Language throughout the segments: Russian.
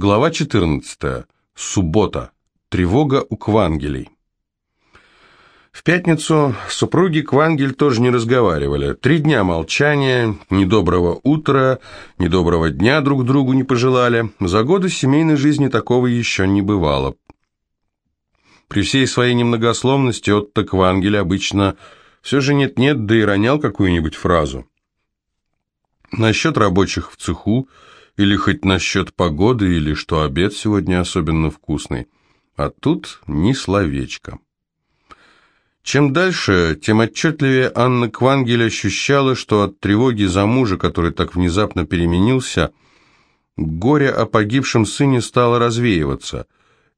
Глава 14. Суббота. Тревога у Квангелей. В пятницу супруги Квангель тоже не разговаривали. Три дня молчания, ни доброго утра, ни доброго дня друг другу не пожелали. За годы семейной жизни такого еще не бывало. При всей своей немногословности Отто Квангель обычно все же нет-нет, да и ронял какую-нибудь фразу. Насчет рабочих в цеху – или хоть насчет погоды, или что обед сегодня особенно вкусный. А тут ни словечко. Чем дальше, тем отчетливее Анна Квангель ощущала, что от тревоги за мужа, который так внезапно переменился, горе о погибшем сыне стало развеиваться.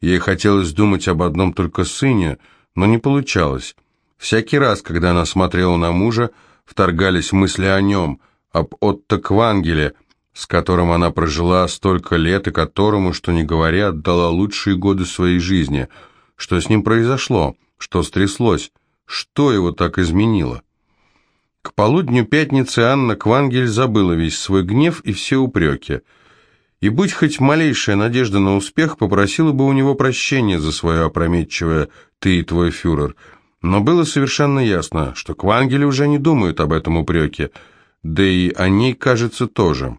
Ей хотелось думать об одном только сыне, но не получалось. Всякий раз, когда она смотрела на мужа, вторгались мысли о нем, об Отто Квангеле – с которым она прожила столько лет и которому, что не говоря, отдала лучшие годы своей жизни. Что с ним произошло? Что стряслось? Что его так изменило? К полудню пятницы Анна Квангель забыла весь свой гнев и все упреки. И будь хоть малейшая надежда на успех, попросила бы у него прощения за свое опрометчивое «ты и твой фюрер». Но было совершенно ясно, что Квангели уже не думают об этом упреке, да и о ней, кажется, тоже.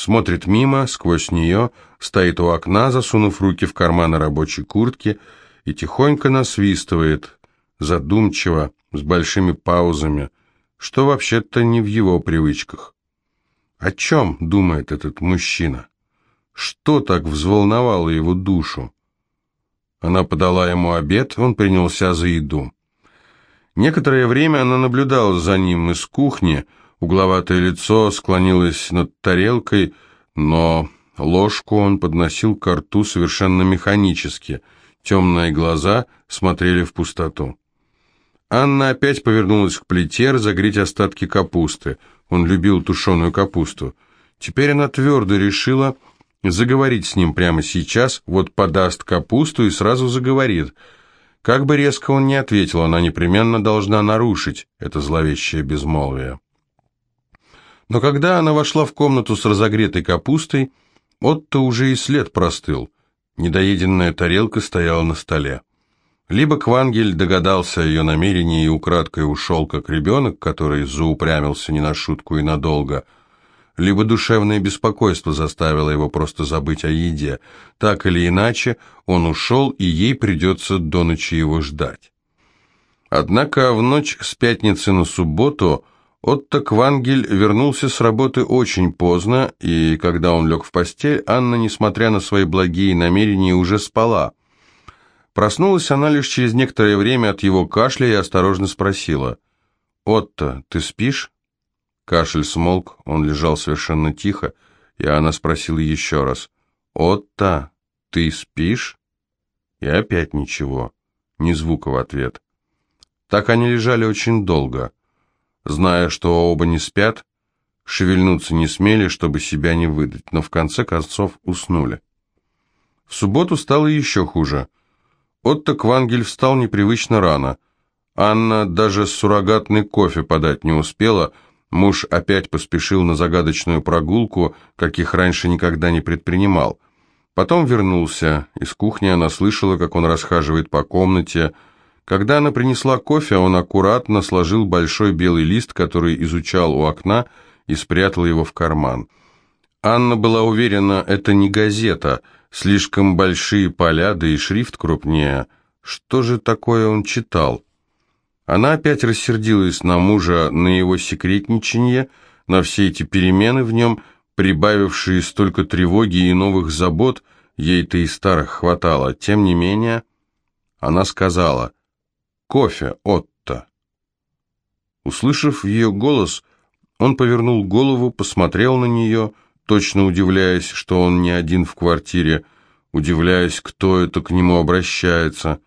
Смотрит мимо, сквозь нее, стоит у окна, засунув руки в карманы рабочей куртки и тихонько насвистывает, задумчиво, с большими паузами, что вообще-то не в его привычках. О чем думает этот мужчина? Что так взволновало его душу? Она подала ему обед, он принялся за еду. Некоторое время она наблюдала за ним из кухни, Угловатое лицо склонилось над тарелкой, но ложку он подносил к рту совершенно механически. Темные глаза смотрели в пустоту. Анна опять повернулась к плите разогреть остатки капусты. Он любил тушеную капусту. Теперь она твердо решила заговорить с ним прямо сейчас, вот подаст капусту и сразу заговорит. Как бы резко он ни ответил, она непременно должна нарушить это зловещее безмолвие. Но когда она вошла в комнату с разогретой капустой, Отто уже и след простыл. Недоеденная тарелка стояла на столе. Либо Квангель догадался о ее намерении и украдкой ушел, как ребенок, который заупрямился не на шутку и надолго, либо душевное беспокойство заставило его просто забыть о еде. Так или иначе, он ушел, и ей придется до ночи его ждать. Однако в ночь с пятницы на субботу Отто Квангель вернулся с работы очень поздно, и когда он лег в постель, Анна, несмотря на свои благие намерения, уже спала. Проснулась она лишь через некоторое время от его кашля и осторожно спросила. «Отто, ты спишь?» Кашель смолк, он лежал совершенно тихо, и она спросила еще раз. «Отто, ты спишь?» И опять ничего, ни звука в ответ. Так они лежали очень долго зная, что оба не спят, шевельнуться не смели, чтобы себя не выдать, но в конце концов уснули. В субботу стало еще хуже. Отто Квангель встал непривычно рано. Анна даже суррогатный кофе подать не успела, муж опять поспешил на загадочную прогулку, каких раньше никогда не предпринимал. Потом вернулся. Из кухни она слышала, как он расхаживает по комнате, когда она принесла кофе, он аккуратно сложил большой белый лист, который изучал у окна, и спрятал его в карман. Анна была уверена, это не газета, слишком большие поля, да и шрифт крупнее. Что же такое он читал? Она опять рассердилась на мужа, на его секретничание, на все эти перемены в нем, прибавившие столько тревоги и новых забот, ей-то и старых хватало. Тем не менее, она сказала – кофе, Отто!» Услышав ее голос, он повернул голову, посмотрел на нее, точно удивляясь, что он не один в квартире, удивляясь, кто это к нему обращается.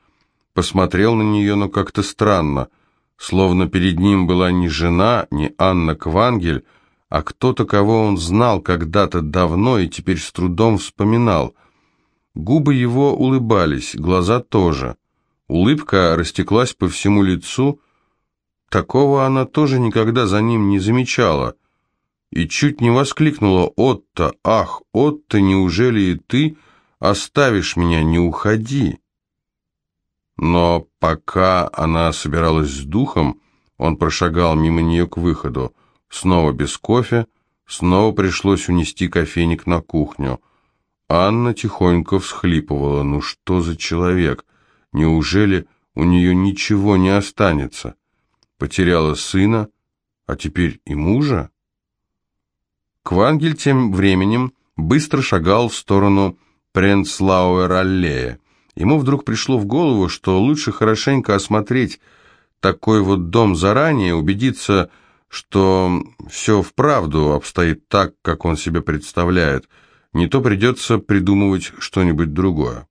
Посмотрел на нее, но как-то странно, словно перед ним была не жена, не Анна Квангель, а кто-то, кого он знал когда-то давно и теперь с трудом вспоминал. Губы его улыбались, глаза тоже. Улыбка растеклась по всему лицу. Такого она тоже никогда за ним не замечала. и чуть не воскликнула «Отто, ах, Отто, неужели и ты оставишь меня, не уходи?» Но пока она собиралась с духом, он прошагал мимо нее к выходу. Снова без кофе, снова пришлось унести кофейник на кухню. Анна тихонько всхлипывала. «Ну что за человек? Неужели у нее ничего не останется? Потеряла сына, а теперь и мужа?» Квангель тем временем быстро шагал в сторону Пренцлауэр-аллея. Ему вдруг пришло в голову, что лучше хорошенько осмотреть такой вот дом заранее, убедиться, что все вправду обстоит так, как он себе представляет, не то придется придумывать что-нибудь другое.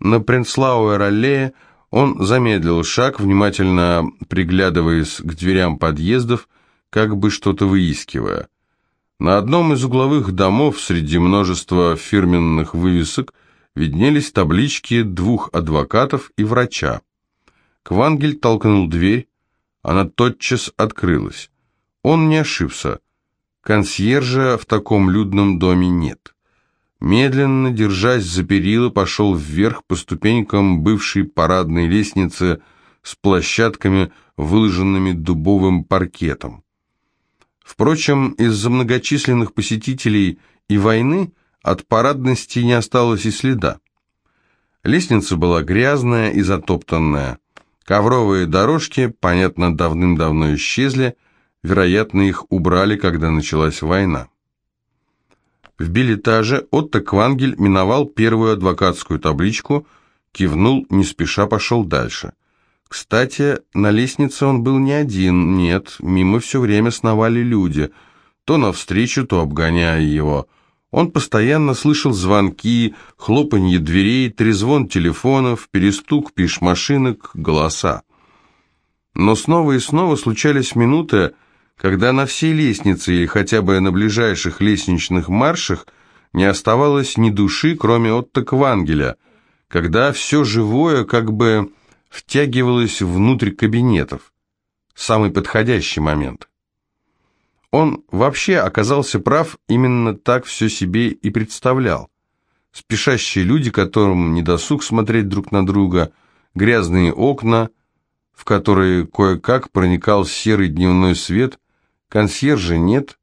На Пренцлауэр-аллее он замедлил шаг, внимательно приглядываясь к дверям подъездов, как бы что-то выискивая. На одном из угловых домов среди множества фирменных вывесок виднелись таблички двух адвокатов и врача. Квангель толкнул дверь, она тотчас открылась. Он не ошибся. Консьержа в таком людном доме нет. Медленно, держась за перила, пошел вверх по ступенькам бывшей парадной лестницы с площадками, выложенными дубовым паркетом. Впрочем, из-за многочисленных посетителей и войны от парадности не осталось и следа. Лестница была грязная и затоптанная. Ковровые дорожки, понятно, давным-давно исчезли, вероятно, их убрали, когда началась война. В билетаже Отто Квангель миновал первую адвокатскую табличку, кивнул, не спеша пошел дальше – кстати, на лестнице он был не один, нет, мимо все время сновали люди, то навстречу, то обгоняя его. Он постоянно слышал звонки, хлопанье дверей, трезвон телефонов, перестук пиш-машинок, голоса. Но снова и снова случались минуты, когда на всей лестнице или хотя бы на ближайших лестничных маршах не оставалось ни души, кроме Отто Квангеля, когда все живое как бы втягивалась внутрь кабинетов. Самый подходящий момент. Он вообще оказался прав, именно так все себе и представлял. Спешащие люди, которым не досуг смотреть друг на друга, грязные окна, в которые кое-как проникал серый дневной свет, консьержа нет,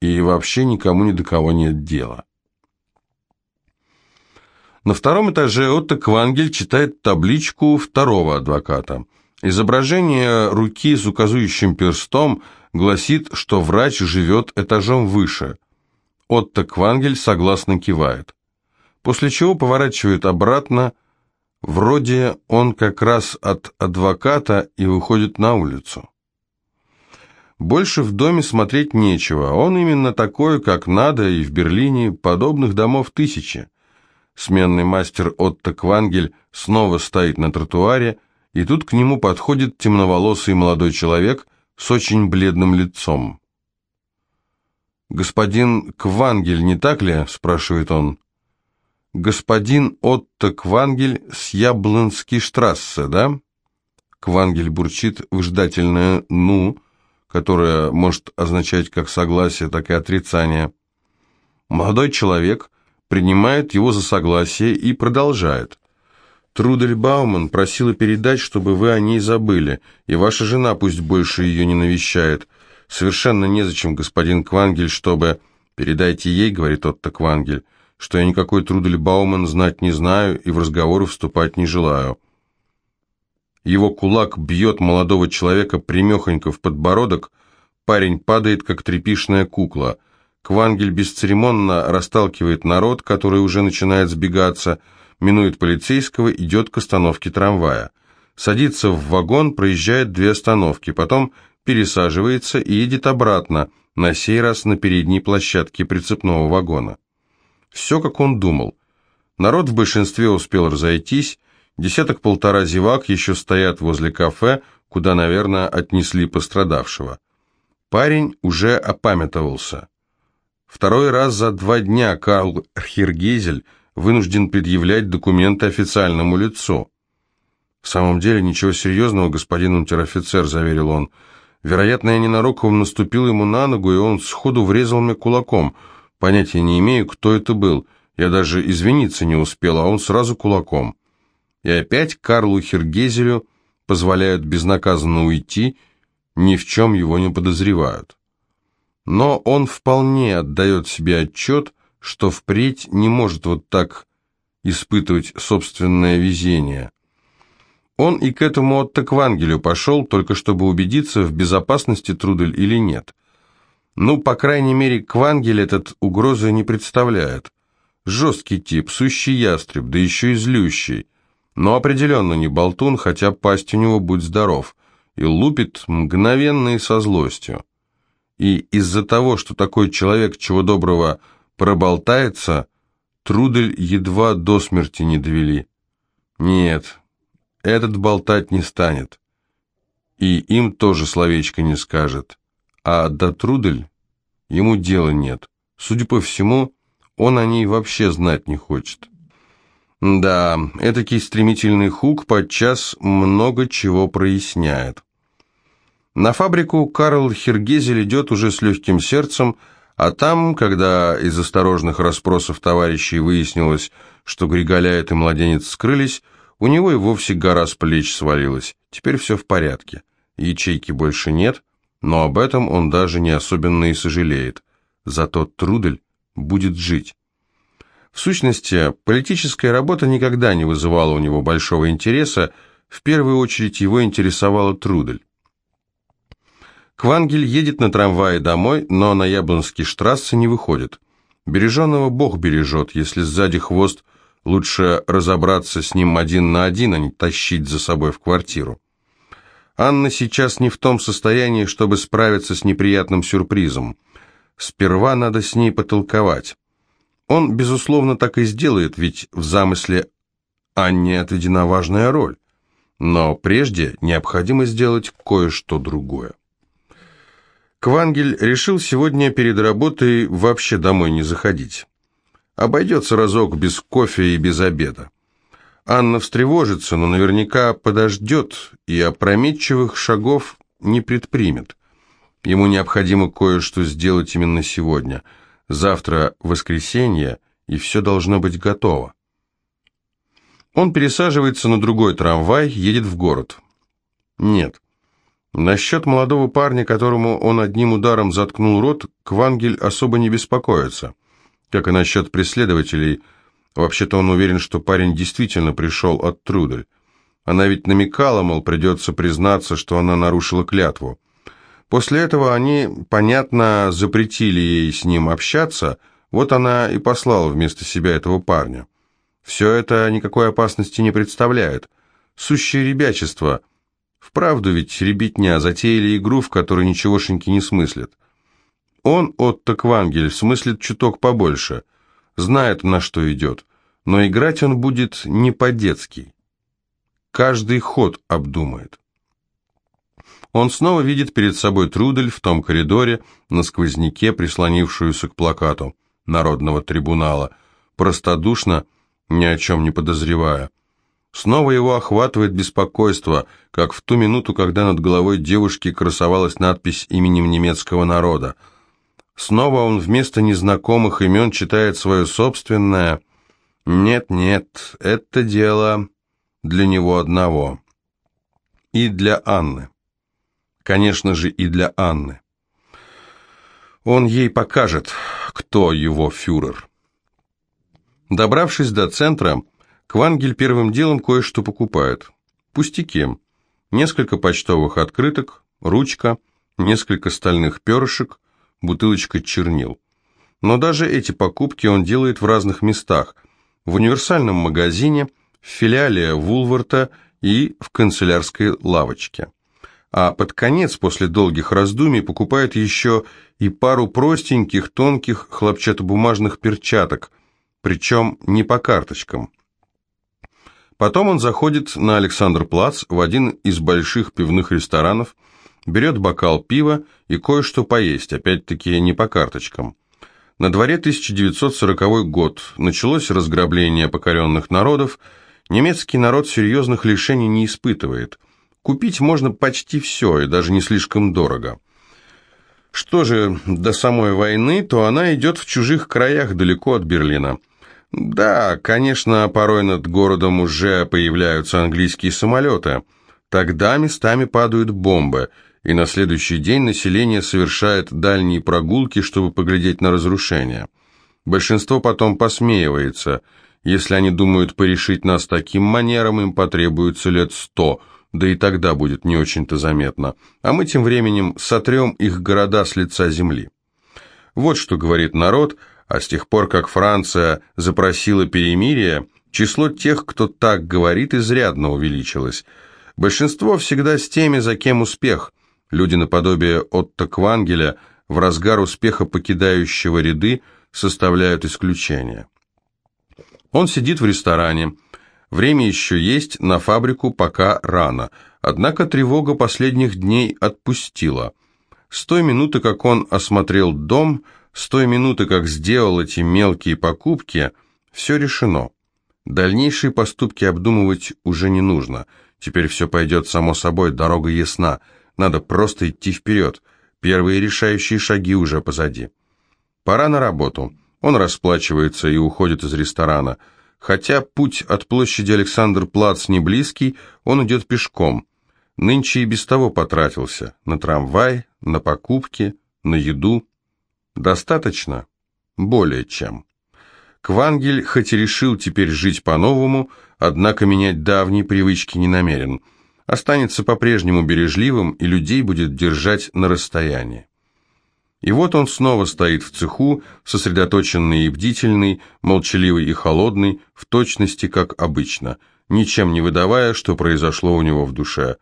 и вообще никому ни до кого нет дела. На втором этаже Отто Квангель читает табличку второго адвоката. Изображение руки с указующим перстом гласит, что врач живет этажом выше. Отто Квангель согласно кивает. После чего поворачивает обратно, вроде он как раз от адвоката и выходит на улицу. Больше в доме смотреть нечего, он именно такой, как надо, и в Берлине подобных домов тысячи. Сменный мастер Отто Квангель снова стоит на тротуаре, и тут к нему подходит темноволосый молодой человек с очень бледным лицом. «Господин Квангель, не так ли?» – спрашивает он. «Господин Отто Квангель с Яблонский штрассе, да?» Квангель бурчит выждательное «ну», которое может означать как согласие, так и отрицание. Молодой человек принимает его за согласие и продолжает. Трудель Бауман просила передать, чтобы вы о ней забыли, и ваша жена пусть больше ее не навещает. Совершенно незачем, господин Квангель, чтобы... Передайте ей, говорит Отто Квангель, что я никакой Трудель Бауман знать не знаю и в разговоры вступать не желаю. Его кулак бьет молодого человека примехонько в подбородок, парень падает, как тряпишная кукла — Квангель бесцеремонно расталкивает народ, который уже начинает сбегаться, минует полицейского, идет к остановке трамвая. Садится в вагон, проезжает две остановки, потом пересаживается и едет обратно, на сей раз на передней площадке прицепного вагона. Все, как он думал. Народ в большинстве успел разойтись, десяток-полтора зевак еще стоят возле кафе, куда, наверное, отнесли пострадавшего. Парень уже опамятовался. Второй раз за два дня Карл Хиргезель вынужден предъявлять документы официальному лицу. «В самом деле ничего серьезного, господин унтер-офицер», — заверил он. Вероятно, я ненароком наступил ему на ногу, и он сходу врезал мне кулаком. Понятия не имею, кто это был. Я даже извиниться не успел, а он сразу кулаком. И опять Карлу Хергезелю позволяют безнаказанно уйти, ни в чем его не подозревают. Но он вполне отдает себе отчет, что впредь не может вот так испытывать собственное везение. Он и к этому Отто Квангелю пошел, только чтобы убедиться, в безопасности Трудель или нет. Ну, по крайней мере, Квангель этот угрозы не представляет. Жесткий тип, сущий ястреб, да еще и злющий. Но определенно не болтун, хотя пасть у него будь здоров, и лупит мгновенно и со злостью. И из-за того, что такой человек чего доброго проболтается, Трудель едва до смерти не довели. Нет, этот болтать не станет. И им тоже словечко не скажет. А до Трудель ему дела нет. Судя по всему, он о ней вообще знать не хочет. Да, этакий стремительный хук подчас много чего проясняет. На фабрику Карл Хергезель идет уже с легким сердцем, а там, когда из осторожных расспросов товарищей выяснилось, что Григоляет и младенец скрылись, у него и вовсе гора с плеч свалилась. Теперь все в порядке. Ячейки больше нет, но об этом он даже не особенно и сожалеет. Зато Трудель будет жить. В сущности, политическая работа никогда не вызывала у него большого интереса, в первую очередь его интересовала Трудель. Квангель едет на трамвае домой, но на Яблонский штрассе не выходит. Береженного Бог бережет, если сзади хвост, лучше разобраться с ним один на один, а не тащить за собой в квартиру. Анна сейчас не в том состоянии, чтобы справиться с неприятным сюрпризом. Сперва надо с ней потолковать. Он, безусловно, так и сделает, ведь в замысле Анне отведена важная роль. Но прежде необходимо сделать кое-что другое. Квангель решил сегодня перед работой вообще домой не заходить. Обойдется разок без кофе и без обеда. Анна встревожится, но наверняка подождет и опрометчивых шагов не предпримет. Ему необходимо кое-что сделать именно сегодня – Завтра воскресенье, и все должно быть готово. Он пересаживается на другой трамвай, едет в город. Нет. Насчет молодого парня, которому он одним ударом заткнул рот, Квангель особо не беспокоится. Как и насчет преследователей. Вообще-то он уверен, что парень действительно пришел от Трудель. Она ведь намекала, мол, придется признаться, что она нарушила клятву. После этого они, понятно, запретили ей с ним общаться, вот она и послала вместо себя этого парня. Все это никакой опасности не представляет. Сущее ребячество. Вправду ведь ребятня затеяли игру, в которой ничегошеньки не смыслят. Он, Отто Квангель, смыслит чуток побольше, знает, на что идет, но играть он будет не по-детски. Каждый ход обдумает. Он снова видит перед собой Трудель в том коридоре, на сквозняке, прислонившуюся к плакату Народного трибунала, простодушно, ни о чем не подозревая. Снова его охватывает беспокойство, как в ту минуту, когда над головой девушки красовалась надпись именем немецкого народа. Снова он вместо незнакомых имен читает свое собственное «Нет-нет, это дело для него одного» и для Анны конечно же, и для Анны. Он ей покажет, кто его фюрер. Добравшись до центра, Квангель первым делом кое-что покупает. Пустяки. Несколько почтовых открыток, ручка, несколько стальных перышек, бутылочка чернил. Но даже эти покупки он делает в разных местах. В универсальном магазине, в филиале Вулварта и в канцелярской лавочке а под конец, после долгих раздумий, покупает еще и пару простеньких, тонких хлопчатобумажных перчаток, причем не по карточкам. Потом он заходит на Александр-Плац в один из больших пивных ресторанов, берет бокал пива и кое-что поесть, опять-таки не по карточкам. На дворе 1940 год, началось разграбление покоренных народов, немецкий народ серьезных лишений не испытывает – Купить можно почти все, и даже не слишком дорого. Что же до самой войны, то она идет в чужих краях, далеко от Берлина. Да, конечно, порой над городом уже появляются английские самолеты. Тогда местами падают бомбы, и на следующий день население совершает дальние прогулки, чтобы поглядеть на разрушения. Большинство потом посмеивается. Если они думают порешить нас таким манером, им потребуется лет сто – да и тогда будет не очень-то заметно, а мы тем временем сотрем их города с лица земли. Вот что говорит народ, а с тех пор, как Франция запросила перемирие, число тех, кто так говорит, изрядно увеличилось. Большинство всегда с теми, за кем успех. Люди наподобие Отто Квангеля, в разгар успеха покидающего ряды, составляют исключение. Он сидит в ресторане, Время еще есть, на фабрику пока рано. Однако тревога последних дней отпустила. С той минуты, как он осмотрел дом, с той минуты, как сделал эти мелкие покупки, все решено. Дальнейшие поступки обдумывать уже не нужно. Теперь все пойдет само собой, дорога ясна. Надо просто идти вперед. Первые решающие шаги уже позади. Пора на работу. Он расплачивается и уходит из ресторана. Хотя путь от площади Александр-Плац не близкий, он идет пешком. Нынче и без того потратился. На трамвай, на покупки, на еду. Достаточно? Более чем. Квангель хоть и решил теперь жить по-новому, однако менять давние привычки не намерен. Останется по-прежнему бережливым и людей будет держать на расстоянии. И вот он снова стоит в цеху, сосредоточенный и бдительный, молчаливый и холодный, в точности, как обычно, ничем не выдавая, что произошло у него в душе.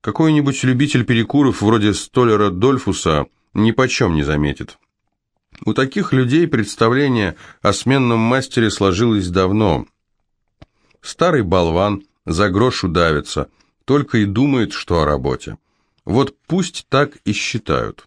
Какой-нибудь любитель перекуров вроде столяра Дольфуса ни почем не заметит. У таких людей представление о сменном мастере сложилось давно. Старый болван за грош удавится, только и думает, что о работе. Вот пусть так и считают.